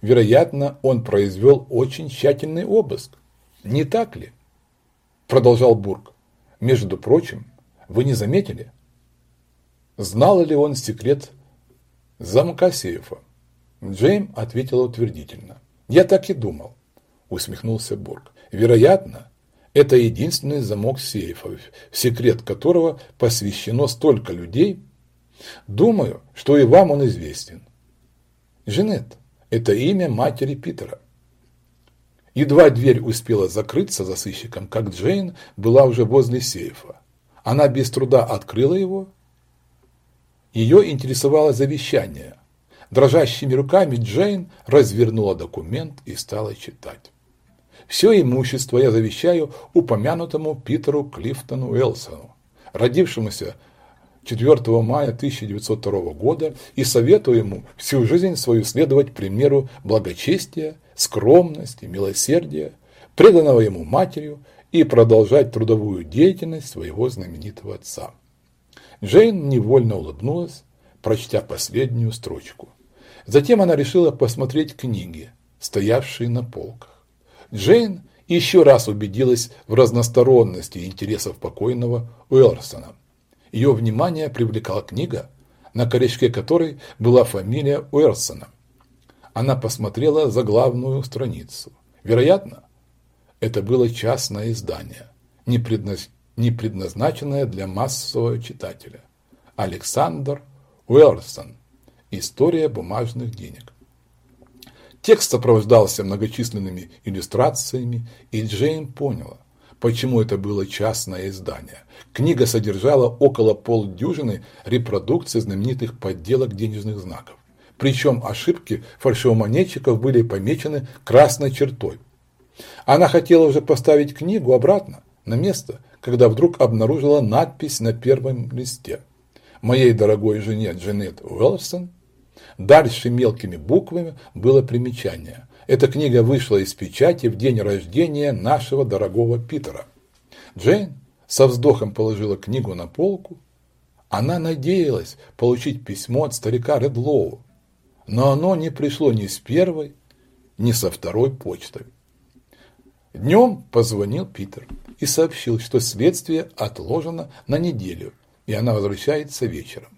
Вероятно, он произвел очень тщательный обыск. Не так ли? Продолжал Бург. Между прочим, вы не заметили? Знал ли он секрет замка сейфа? Джейм ответил утвердительно. Я так и думал, усмехнулся Бург. Вероятно, это единственный замок сейфа, в секрет которого посвящено столько людей. Думаю, что и вам он известен. Женет – это имя матери Питера. Едва дверь успела закрыться за сыщиком, как Джейн была уже возле сейфа. Она без труда открыла его. Ее интересовало завещание. Дрожащими руками Джейн развернула документ и стала читать. Все имущество я завещаю упомянутому Питеру Клифтону Уэлсону, родившемуся 4 мая 1902 года и советую ему всю жизнь свою следовать примеру благочестия, скромности, милосердия, преданного ему матерью и продолжать трудовую деятельность своего знаменитого отца. Джейн невольно улыбнулась, прочтя последнюю строчку. Затем она решила посмотреть книги, стоявшие на полках. Джейн еще раз убедилась в разносторонности интересов покойного Уэллсона. Ее внимание привлекла книга, на корешке которой была фамилия Уэллсона. Она посмотрела за главную страницу. Вероятно, это было частное издание, не, предназначенное для массового читателя. Александр Уэллсон. История бумажных денег. Текст сопровождался многочисленными иллюстрациями, и Джейн поняла, почему это было частное издание. Книга содержала около полдюжины репродукций знаменитых подделок денежных знаков. Причем ошибки фальшивомонетчиков были помечены красной чертой. Она хотела уже поставить книгу обратно на место, когда вдруг обнаружила надпись на первом листе. «Моей дорогой жене Джанет Уэллсон Дальше мелкими буквами было примечание. Эта книга вышла из печати в день рождения нашего дорогого Питера. Джейн со вздохом положила книгу на полку. Она надеялась получить письмо от старика Редлоу, но оно не пришло ни с первой, ни со второй почтой. Днем позвонил Питер и сообщил, что следствие отложено на неделю, и она возвращается вечером.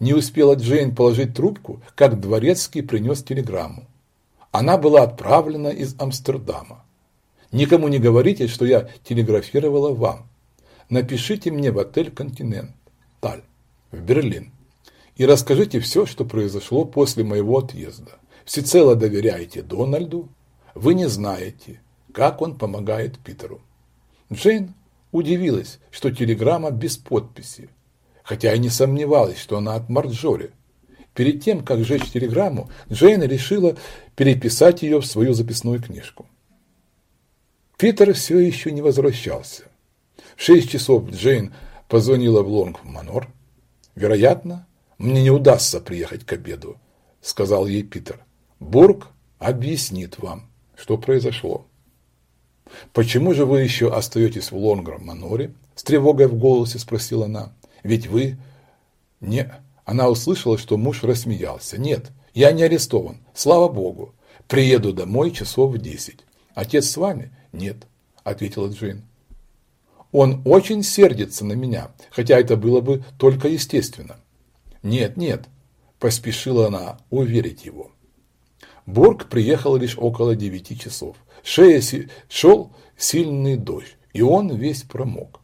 Не успела Джейн положить трубку, как Дворецкий принес телеграмму. Она была отправлена из Амстердама. Никому не говорите, что я телеграфировала вам. Напишите мне в отель «Континент», Таль, в Берлин, и расскажите все, что произошло после моего отъезда. Всецело доверяете Дональду, вы не знаете, как он помогает Питеру. Джейн удивилась, что телеграмма без подписи, хотя и не сомневалась, что она от Марджори. Перед тем, как сжечь телеграмму, Джейн решила переписать ее в свою записную книжку. Питер все еще не возвращался. В шесть часов Джейн позвонила в Лонг-Манор. «Вероятно, мне не удастся приехать к обеду», – сказал ей Питер. «Бург объяснит вам, что произошло». «Почему же вы еще остаетесь в Лонгр-Маноре?» – с тревогой в голосе спросила она. Ведь вы... Не... Она услышала, что муж рассмеялся. Нет, я не арестован, слава богу. Приеду домой часов в десять. Отец с вами? Нет, ответила Джин. Он очень сердится на меня, хотя это было бы только естественно. Нет, нет, поспешила она уверить его. Борг приехал лишь около девяти часов. Шея шел сильный дождь, и он весь промок.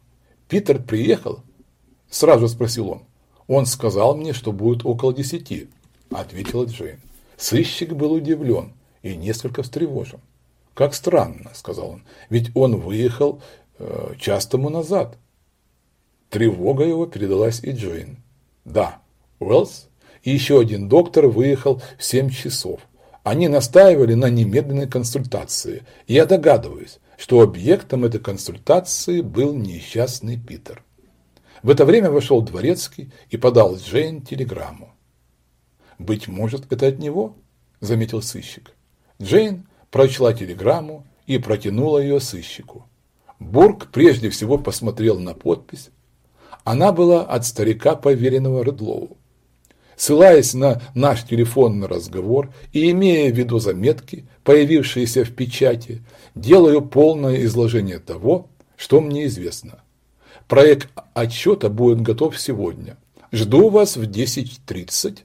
Питер приехал Сразу спросил он. Он сказал мне, что будет около десяти, ответила Джейн. Сыщик был удивлен и несколько встревожен. Как странно, сказал он, ведь он выехал э, час назад. Тревога его передалась и Джейн. Да, Уэллс и еще один доктор выехал в семь часов. Они настаивали на немедленной консультации. Я догадываюсь, что объектом этой консультации был несчастный Питер. В это время вошел дворецкий и подал Джейн телеграмму. «Быть может, это от него?» – заметил сыщик. Джейн прочла телеграмму и протянула ее сыщику. Бург прежде всего посмотрел на подпись. Она была от старика, поверенного Редлоу. Ссылаясь на наш телефонный разговор и имея в виду заметки, появившиеся в печати, делаю полное изложение того, что мне известно. Проект отчета будет готов сегодня. Жду вас в 10.30